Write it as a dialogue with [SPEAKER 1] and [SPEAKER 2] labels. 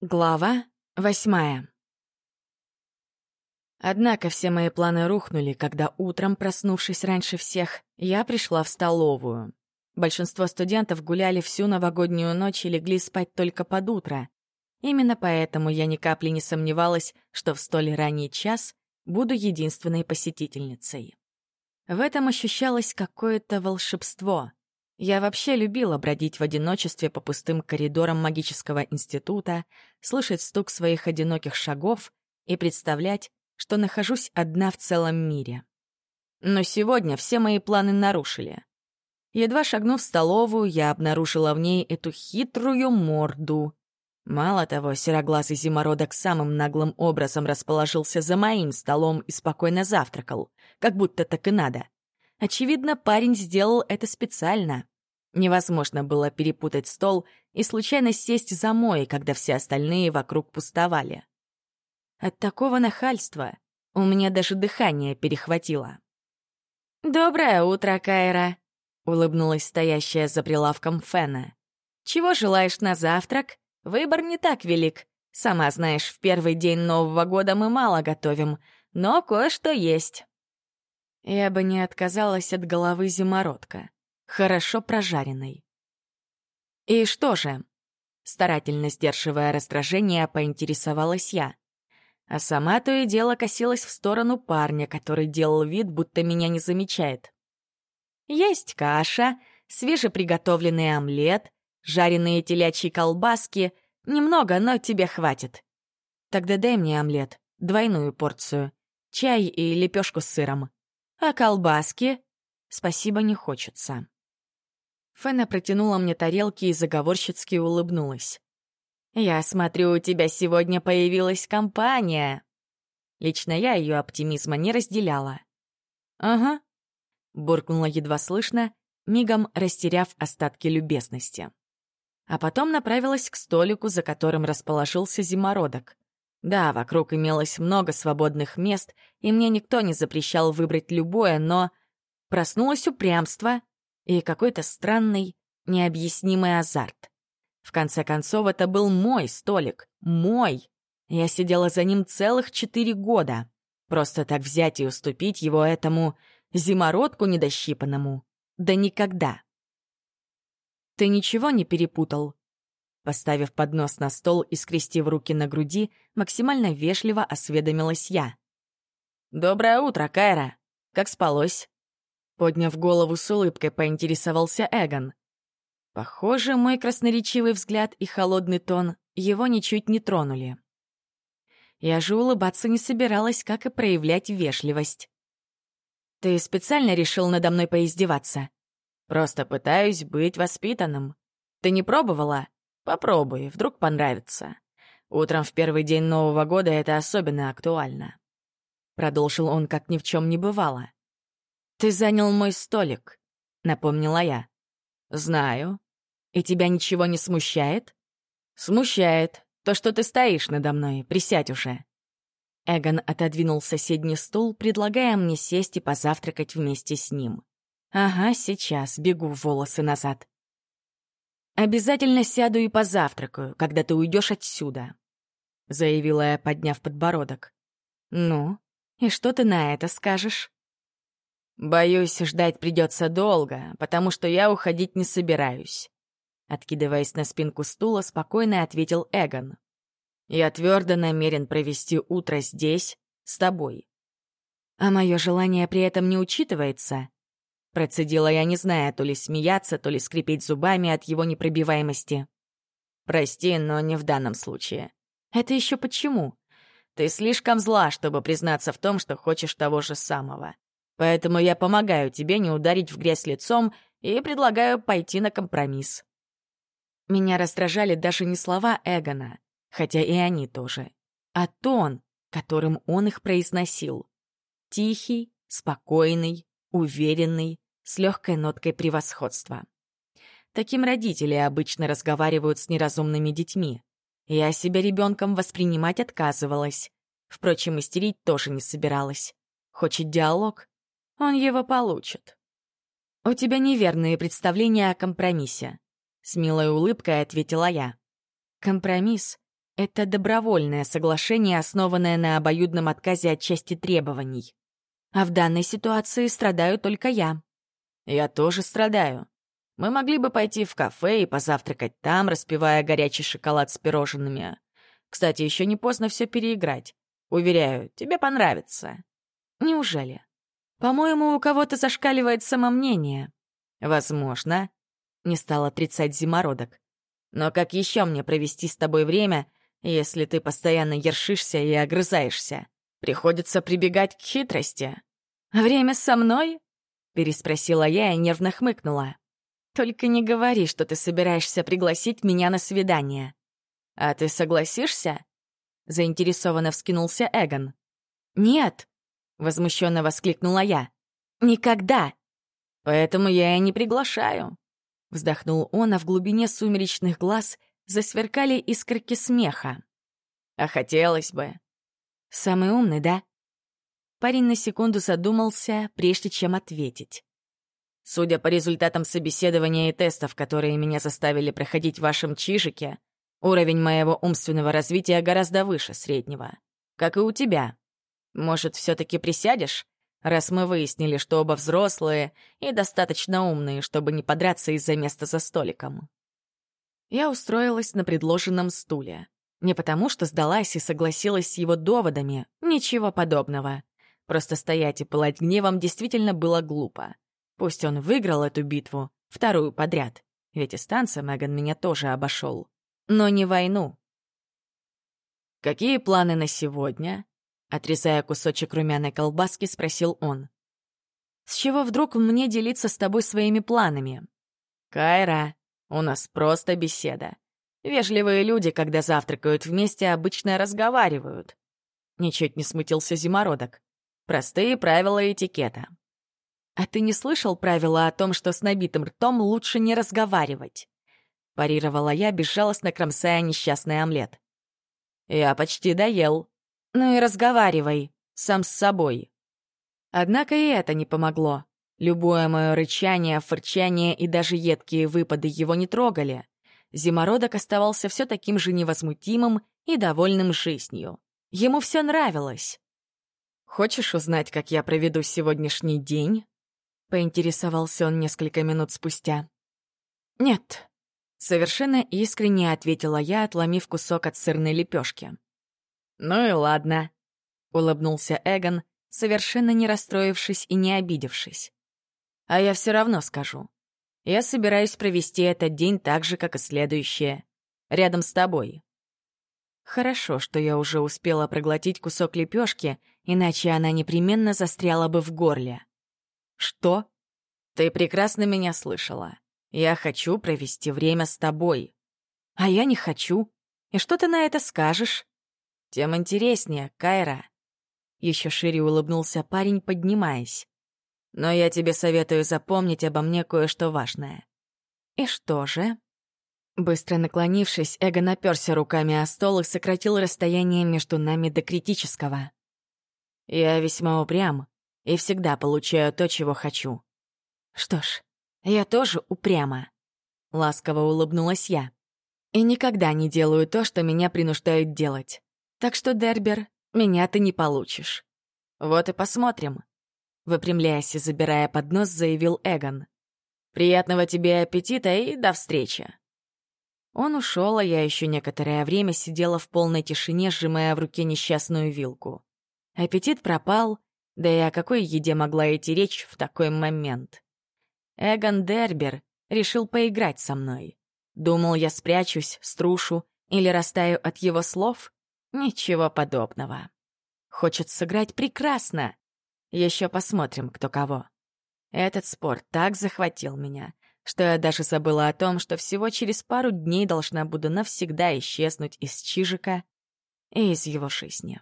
[SPEAKER 1] Глава восьмая Однако все мои планы рухнули, когда утром, проснувшись раньше всех, я пришла в столовую. Большинство студентов гуляли всю новогоднюю ночь и легли спать только под утро. Именно поэтому я ни капли не сомневалась, что в столь ранний час буду единственной посетительницей. В этом ощущалось какое-то волшебство — я вообще любила бродить в одиночестве по пустым коридорам магического института, слышать стук своих одиноких шагов и представлять, что нахожусь одна в целом мире. Но сегодня все мои планы нарушили. Едва шагнув в столовую, я обнаружила в ней эту хитрую морду. Мало того, сероглазый зимородок самым наглым образом расположился за моим столом и спокойно завтракал, как будто так и надо. Очевидно, парень сделал это специально. Невозможно было перепутать стол и случайно сесть за мой, когда все остальные вокруг пустовали. От такого нахальства у меня даже дыхание перехватило. «Доброе утро, Кайра», — улыбнулась стоящая за прилавком Фена. «Чего желаешь на завтрак? Выбор не так велик. Сама знаешь, в первый день Нового года мы мало готовим, но кое-что есть». Я бы не отказалась от головы зимородка, хорошо прожаренной. «И что же?» Старательно сдерживая раздражение, поинтересовалась я. А сама то и дело косилась в сторону парня, который делал вид, будто меня не замечает. «Есть каша, свежеприготовленный омлет, жареные телячьи колбаски. Немного, но тебе хватит. Тогда дай мне омлет, двойную порцию, чай и лепешку с сыром. А колбаски? Спасибо, не хочется. Фэна протянула мне тарелки и заговорщицки улыбнулась. «Я смотрю, у тебя сегодня появилась компания». Лично я ее оптимизма не разделяла. «Ага», — буркнула едва слышно, мигом растеряв остатки любезности. А потом направилась к столику, за которым расположился зимородок. Да, вокруг имелось много свободных мест, и мне никто не запрещал выбрать любое, но... Проснулось упрямство и какой-то странный, необъяснимый азарт. В конце концов, это был мой столик. Мой! Я сидела за ним целых четыре года. Просто так взять и уступить его этому зимородку недощипанному? Да никогда. «Ты ничего не перепутал?» Поставив поднос на стол и скрестив руки на груди, максимально вежливо осведомилась я. «Доброе утро, Кайра! Как спалось?» Подняв голову с улыбкой, поинтересовался Эгон. Похоже, мой красноречивый взгляд и холодный тон его ничуть не тронули. Я же улыбаться не собиралась, как и проявлять вежливость. «Ты специально решил надо мной поиздеваться?» «Просто пытаюсь быть воспитанным. Ты не пробовала?» Попробуй, вдруг понравится. Утром в первый день Нового года это особенно актуально. Продолжил он, как ни в чем не бывало. «Ты занял мой столик», — напомнила я. «Знаю. И тебя ничего не смущает?» «Смущает. То, что ты стоишь надо мной. Присядь уже». Эгон отодвинул соседний стул, предлагая мне сесть и позавтракать вместе с ним. «Ага, сейчас, бегу волосы назад». «Обязательно сяду и позавтракаю, когда ты уйдешь отсюда», — заявила я, подняв подбородок. «Ну, и что ты на это скажешь?» «Боюсь, ждать придется долго, потому что я уходить не собираюсь», — откидываясь на спинку стула, спокойно ответил Эгон. «Я твердо намерен провести утро здесь, с тобой». «А мое желание при этом не учитывается?» Процедила я, не зная, то ли смеяться, то ли скрипеть зубами от его непробиваемости. «Прости, но не в данном случае». «Это еще почему?» «Ты слишком зла, чтобы признаться в том, что хочешь того же самого. Поэтому я помогаю тебе не ударить в грязь лицом и предлагаю пойти на компромисс». Меня раздражали даже не слова Эгона, хотя и они тоже, а тон, которым он их произносил. Тихий, спокойный, уверенный, с легкой ноткой превосходства. Таким родители обычно разговаривают с неразумными детьми. Я себя ребенком воспринимать отказывалась. Впрочем, истерить тоже не собиралась. Хочет диалог? Он его получит. «У тебя неверные представления о компромиссе», — с милой улыбкой ответила я. «Компромисс — Это добровольное соглашение, основанное на обоюдном отказе от части требований. А в данной ситуации страдаю только я.
[SPEAKER 2] Я тоже страдаю. Мы могли бы пойти в кафе и позавтракать там, распивая горячий шоколад с пирожными. Кстати, еще не поздно все переиграть. Уверяю, тебе понравится.
[SPEAKER 1] Неужели? По-моему, у кого-то зашкаливает самомнение.
[SPEAKER 2] Возможно. Не стал отрицать зимородок. Но как еще мне провести с тобой время, если ты постоянно ершишься и огрызаешься? Приходится прибегать к хитрости.
[SPEAKER 1] «Время со мной?» — переспросила я и нервно хмыкнула. «Только не говори, что ты собираешься пригласить меня на свидание».
[SPEAKER 2] «А ты согласишься?» — заинтересованно вскинулся Эгон.
[SPEAKER 1] «Нет!» — возмущенно воскликнула я. «Никогда!»
[SPEAKER 2] «Поэтому я и не приглашаю», —
[SPEAKER 1] вздохнул он, а в глубине сумеречных глаз засверкали искорки смеха.
[SPEAKER 2] «А хотелось бы».
[SPEAKER 1] «Самый умный, да?» Парень на секунду задумался, прежде чем ответить.
[SPEAKER 2] «Судя по результатам собеседования и тестов, которые меня заставили проходить в вашем чижике, уровень моего умственного развития гораздо выше среднего. Как и у тебя. Может, все таки присядешь, раз мы выяснили, что оба взрослые и достаточно умные, чтобы не подраться из-за места за столиком?»
[SPEAKER 1] Я устроилась на предложенном стуле. Не потому, что сдалась и согласилась с его доводами, ничего подобного. Просто стоять и пылать гневом действительно было глупо. Пусть он выиграл эту битву, вторую подряд, ведь из танца Меган меня тоже обошел. Но не войну.
[SPEAKER 2] «Какие планы на сегодня?» Отрезая кусочек румяной колбаски, спросил он.
[SPEAKER 1] «С чего вдруг мне делиться с тобой своими планами?»
[SPEAKER 2] «Кайра, у нас просто беседа. Вежливые люди, когда завтракают вместе, обычно разговаривают». Ничуть не смутился зимородок. Простые правила этикета.
[SPEAKER 1] «А ты не слышал правила о том, что с набитым ртом лучше не разговаривать?» Парировала я, безжалостно кромсая несчастный омлет.
[SPEAKER 2] «Я почти доел»,
[SPEAKER 1] ну и разговаривай, сам с собой. Однако и это не помогло. Любое мое рычание, фырчание и даже едкие выпады его не трогали. Зимородок оставался все таким же невозмутимым и довольным жизнью. Ему все нравилось. «Хочешь узнать, как я проведу сегодняшний день?» — поинтересовался он несколько минут спустя. «Нет», — совершенно искренне ответила я, отломив кусок от сырной лепешки.
[SPEAKER 2] «Ну и ладно», — улыбнулся Эгон,
[SPEAKER 1] совершенно не расстроившись и не обидевшись. «А я все равно скажу. Я собираюсь провести этот день так же, как и следующее. Рядом с тобой». Хорошо, что я уже успела проглотить кусок лепешки, иначе она непременно застряла бы в горле. «Что?» «Ты прекрасно меня слышала. Я хочу провести время с тобой». «А я не хочу. И что ты на это скажешь?»
[SPEAKER 2] Тем интереснее, Кайра.
[SPEAKER 1] Еще шире улыбнулся парень, поднимаясь.
[SPEAKER 2] Но я тебе советую запомнить обо мне кое-что важное.
[SPEAKER 1] И что же? Быстро наклонившись, Эго наперся руками о стол и сократил расстояние между нами до критического.
[SPEAKER 2] Я весьма упрям и всегда получаю то, чего хочу.
[SPEAKER 1] Что ж, я тоже упряма. Ласково улыбнулась я. И никогда не делаю то, что меня принуждают делать. Так что, Дербер, меня ты не получишь.
[SPEAKER 2] Вот и посмотрим.
[SPEAKER 1] Выпрямляясь и забирая поднос, заявил Эгон.
[SPEAKER 2] Приятного тебе аппетита и до встречи.
[SPEAKER 1] Он ушел, а я еще некоторое время сидела в полной тишине, сжимая в руке несчастную вилку. Аппетит пропал, да и о какой еде могла идти речь в такой момент? Эгон Дербер решил поиграть со мной. Думал, я спрячусь, струшу или растаю от его слов? Ничего подобного. Хочет сыграть прекрасно. Еще посмотрим, кто кого. Этот спор так захватил меня, что я даже забыла о том, что всего через пару дней должна буду навсегда исчезнуть из Чижика и из его жизни.